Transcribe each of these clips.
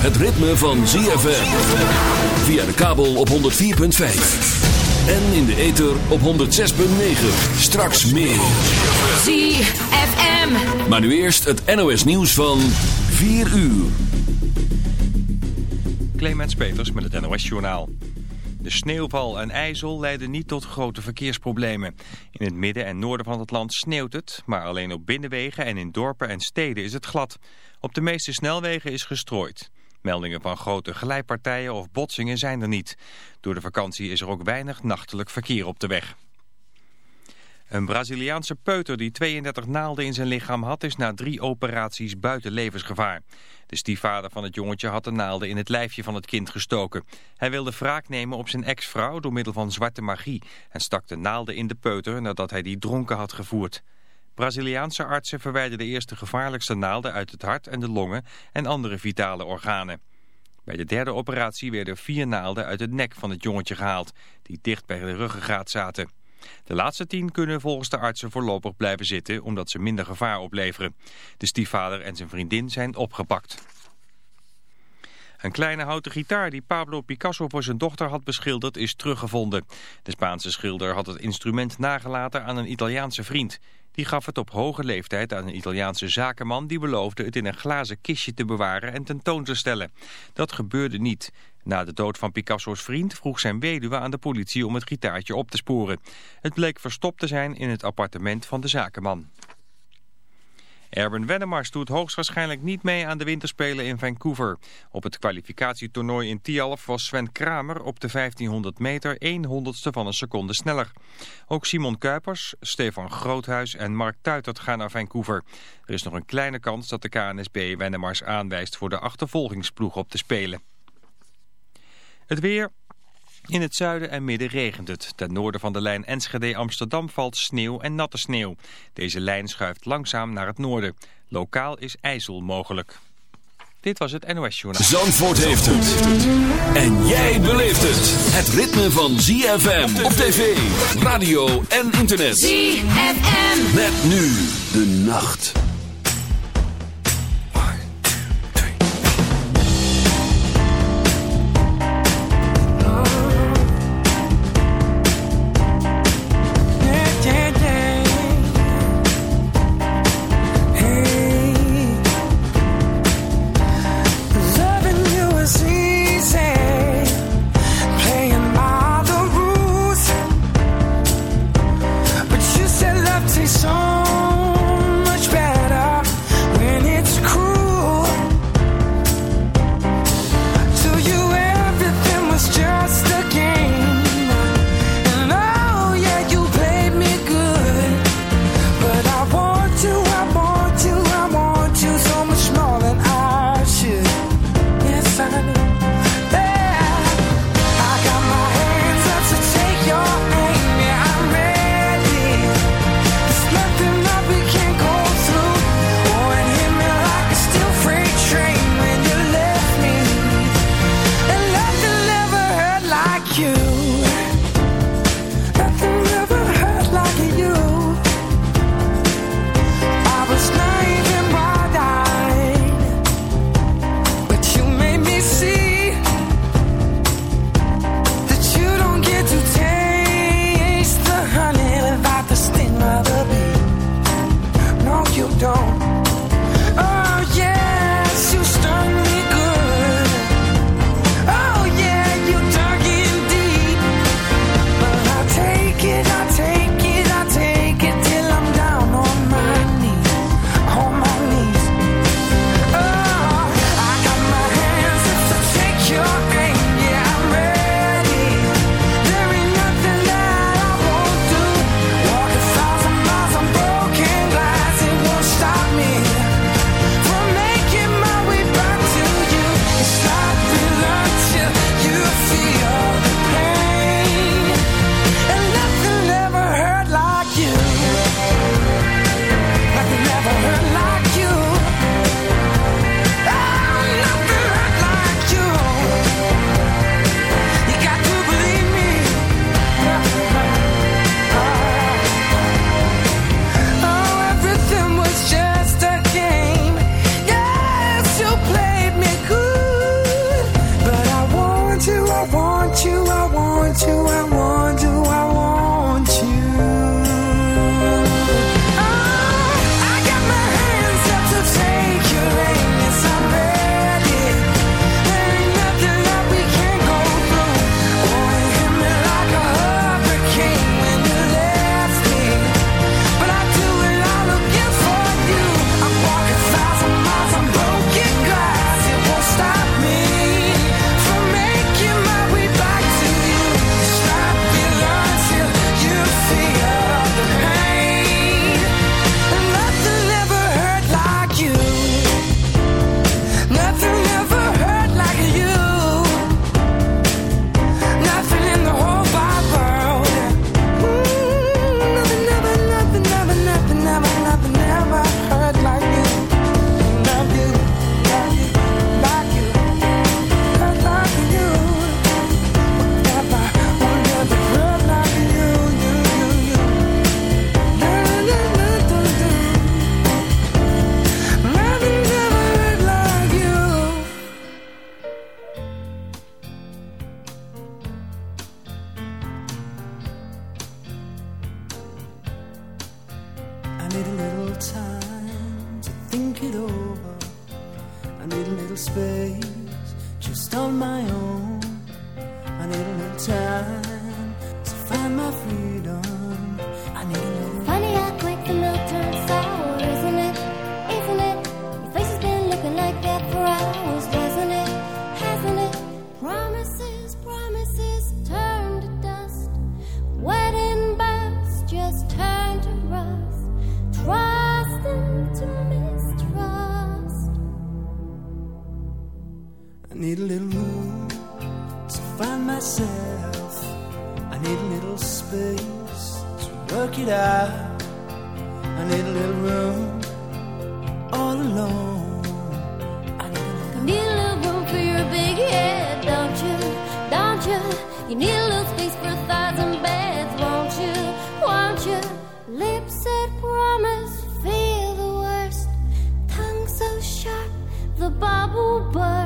Het ritme van ZFM. Via de kabel op 104.5. En in de ether op 106.9. Straks meer. ZFM. Maar nu eerst het NOS nieuws van 4 uur. Clemens Peters met het NOS Journaal. De sneeuwval en ijzel leiden niet tot grote verkeersproblemen. In het midden en noorden van het land sneeuwt het, maar alleen op binnenwegen en in dorpen en steden is het glad. Op de meeste snelwegen is gestrooid. Meldingen van grote glijpartijen of botsingen zijn er niet. Door de vakantie is er ook weinig nachtelijk verkeer op de weg. Een Braziliaanse peuter die 32 naalden in zijn lichaam had... is na drie operaties buiten levensgevaar. De stiefvader van het jongetje had de naalden in het lijfje van het kind gestoken. Hij wilde wraak nemen op zijn ex-vrouw door middel van zwarte magie... en stak de naalden in de peuter nadat hij die dronken had gevoerd. Braziliaanse artsen verwijderden eerst de gevaarlijkste naalden uit het hart en de longen... en andere vitale organen. Bij de derde operatie werden vier naalden uit het nek van het jongetje gehaald... die dicht bij de ruggengraat zaten. De laatste tien kunnen volgens de artsen voorlopig blijven zitten omdat ze minder gevaar opleveren. De stiefvader en zijn vriendin zijn opgepakt. Een kleine houten gitaar die Pablo Picasso voor zijn dochter had beschilderd is teruggevonden. De Spaanse schilder had het instrument nagelaten aan een Italiaanse vriend. Die gaf het op hoge leeftijd aan een Italiaanse zakenman die beloofde het in een glazen kistje te bewaren en tentoon te stellen. Dat gebeurde niet. Na de dood van Picasso's vriend vroeg zijn weduwe aan de politie om het gitaartje op te sporen. Het bleek verstopt te zijn in het appartement van de zakenman. Erben Wennemars doet hoogstwaarschijnlijk niet mee aan de winterspelen in Vancouver. Op het kwalificatietoernooi in Tialf was Sven Kramer op de 1500 meter 1 honderdste van een seconde sneller. Ook Simon Kuipers, Stefan Groothuis en Mark Tuitert gaan naar Vancouver. Er is nog een kleine kans dat de KNSB Wennemars aanwijst voor de achtervolgingsploeg op te spelen. Het weer. In het zuiden en midden regent het. Ten noorden van de lijn Enschede-Amsterdam valt sneeuw en natte sneeuw. Deze lijn schuift langzaam naar het noorden. Lokaal is ijzel mogelijk. Dit was het NOS Journaal. Zandvoort heeft het. En jij beleeft het. Het ritme van ZFM op tv, radio en internet. ZFM. Met nu de nacht. your lips that promise feel the worst, tongue so sharp, the bubble burst.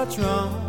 what's wrong.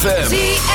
ZFM.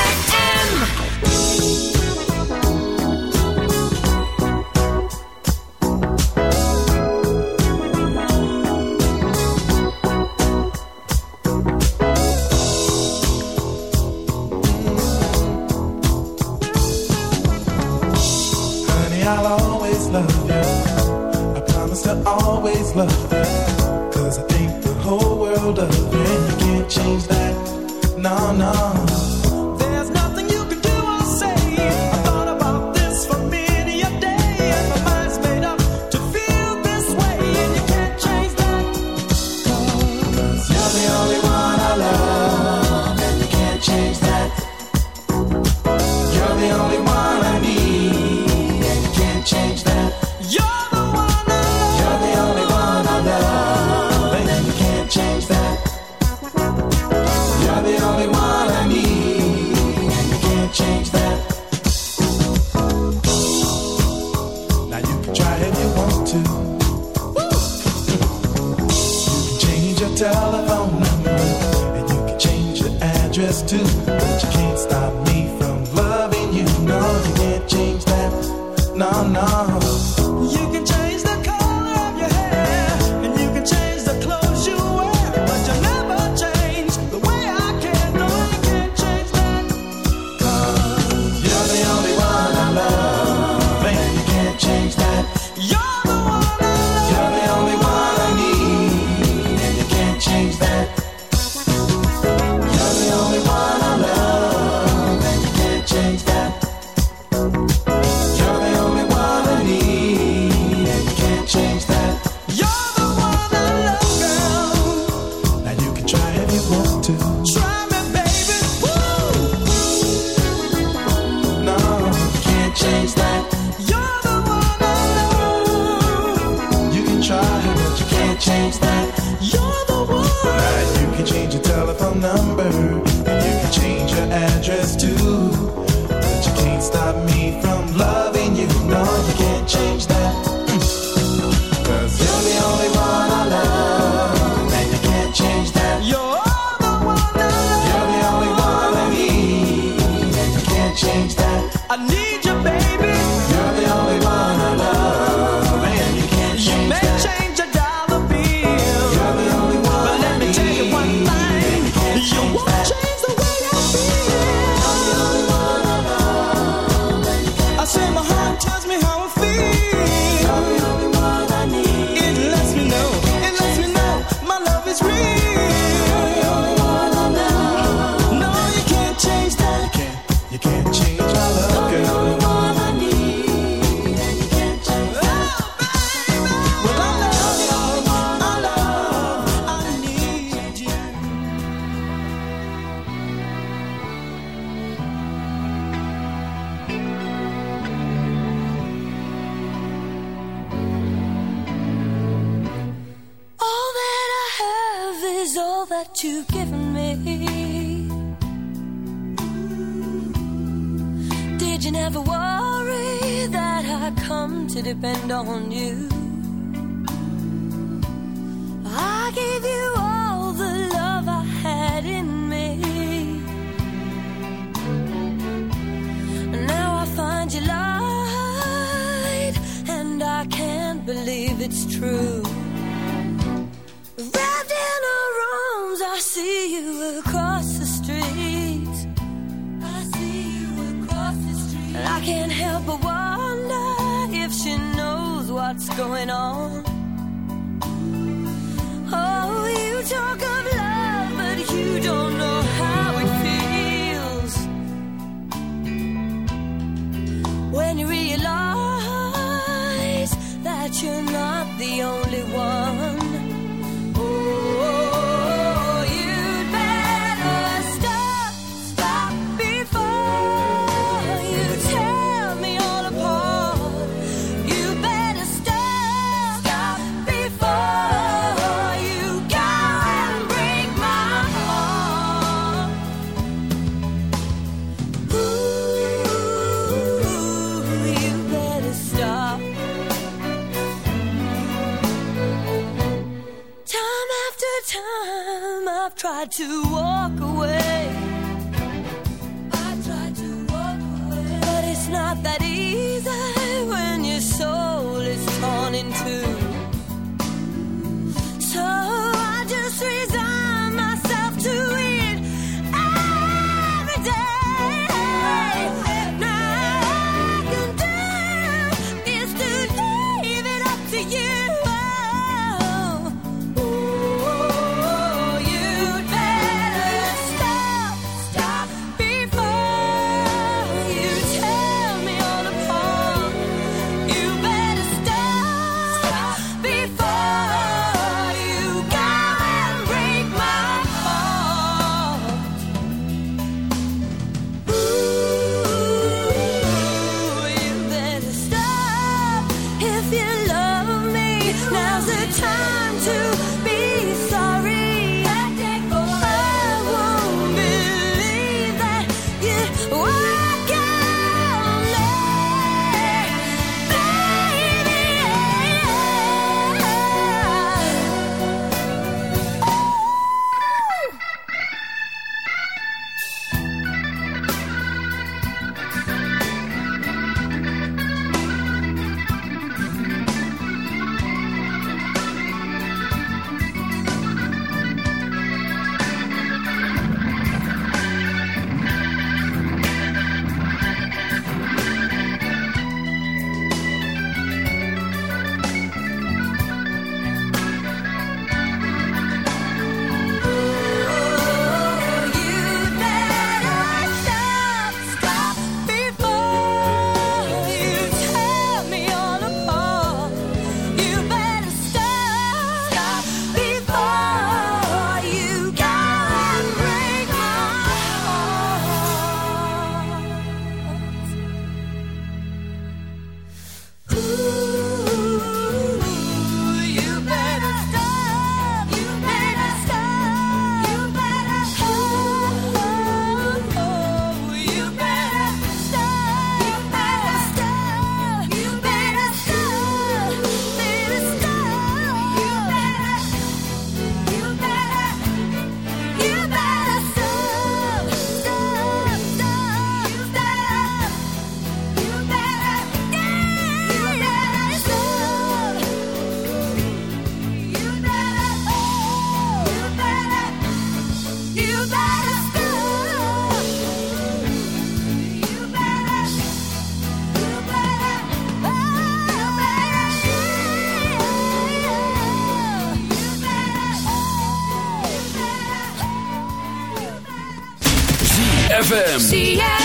ZFM.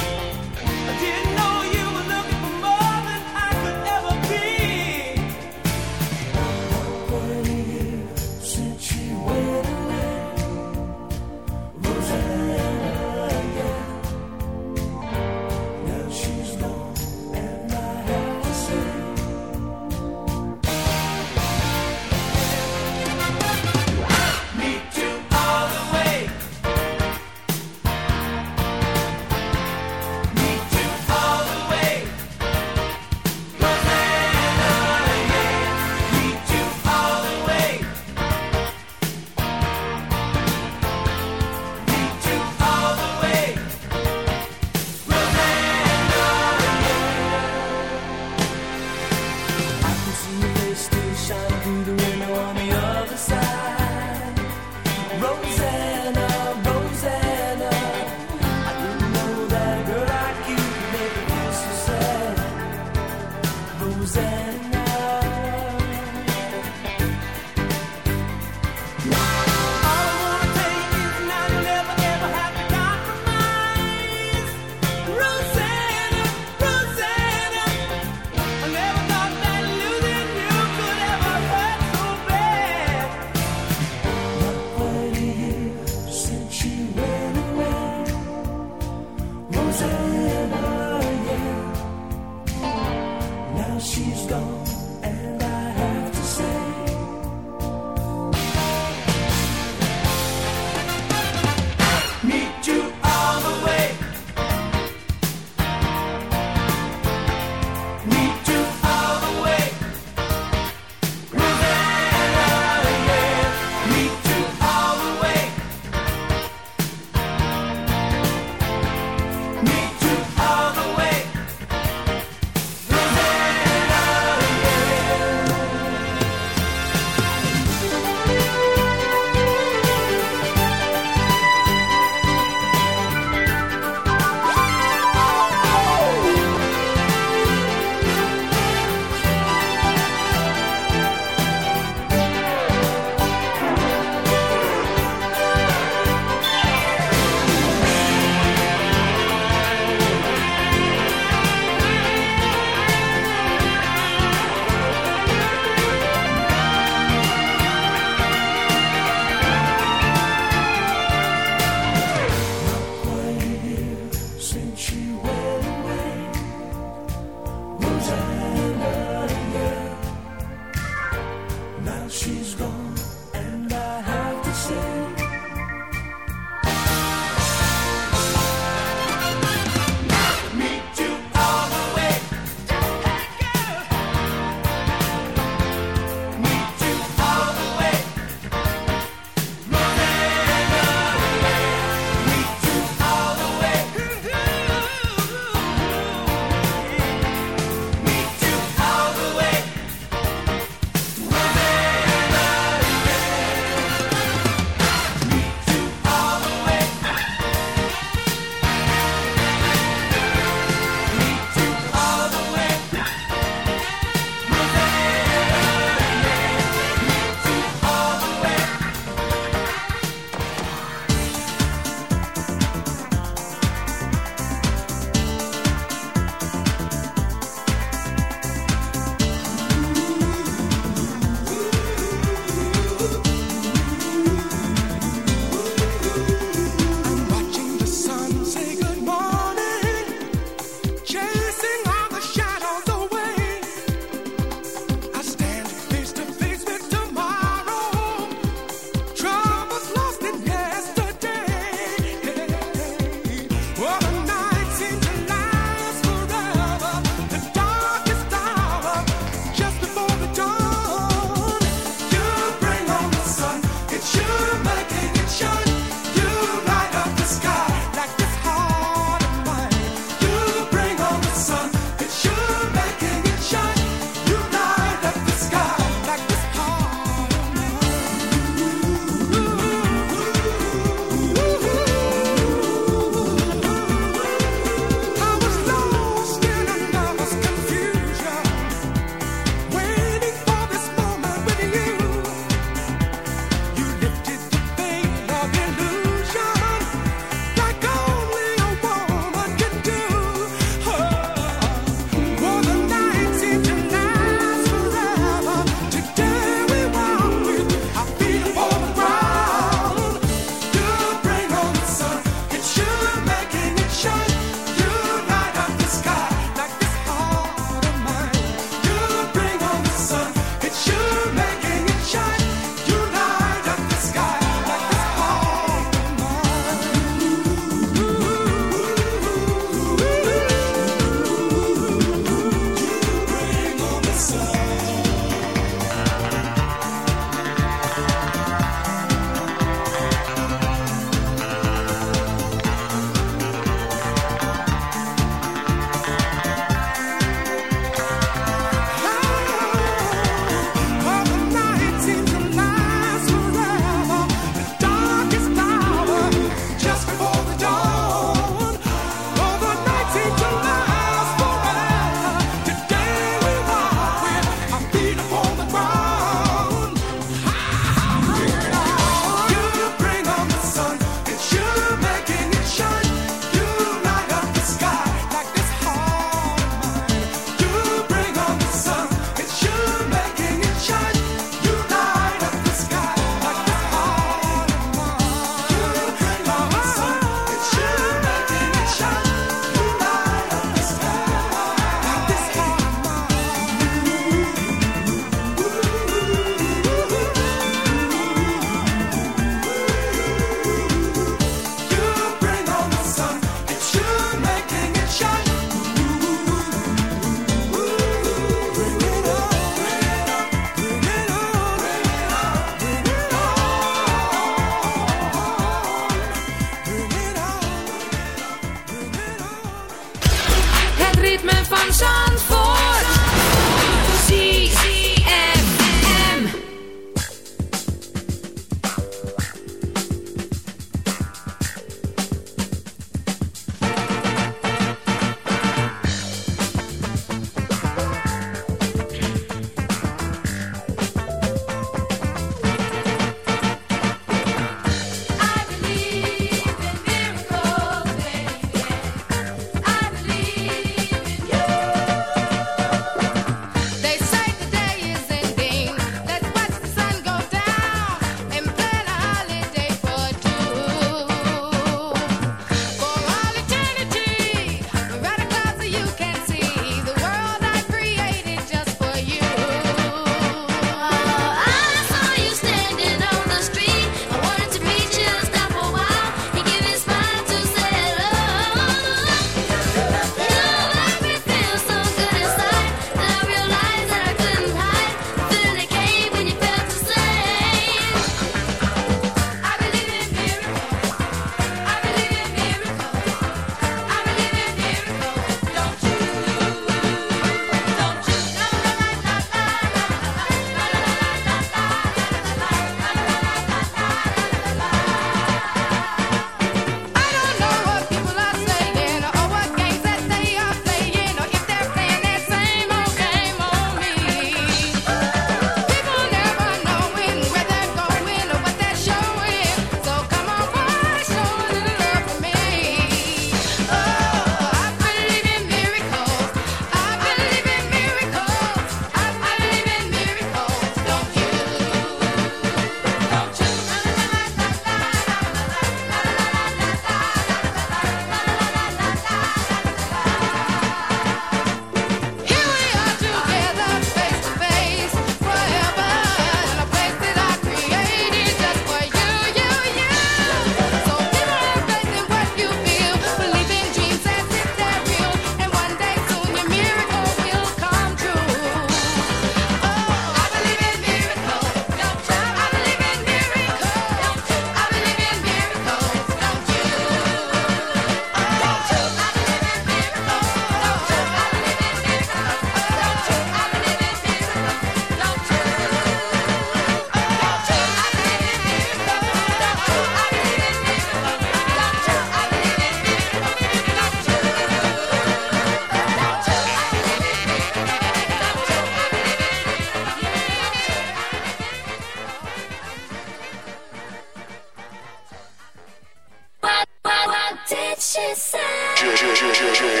she said.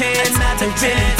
chance not the really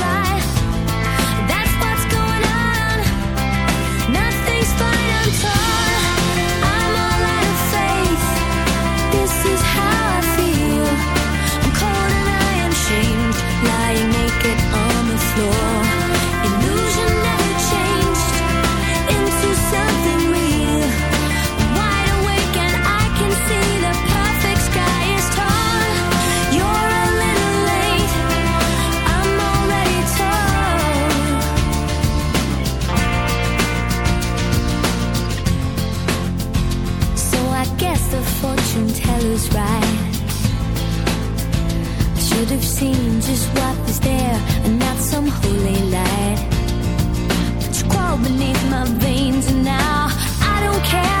seen just what is there and not some holy light. But you crawl beneath my veins and now I don't care.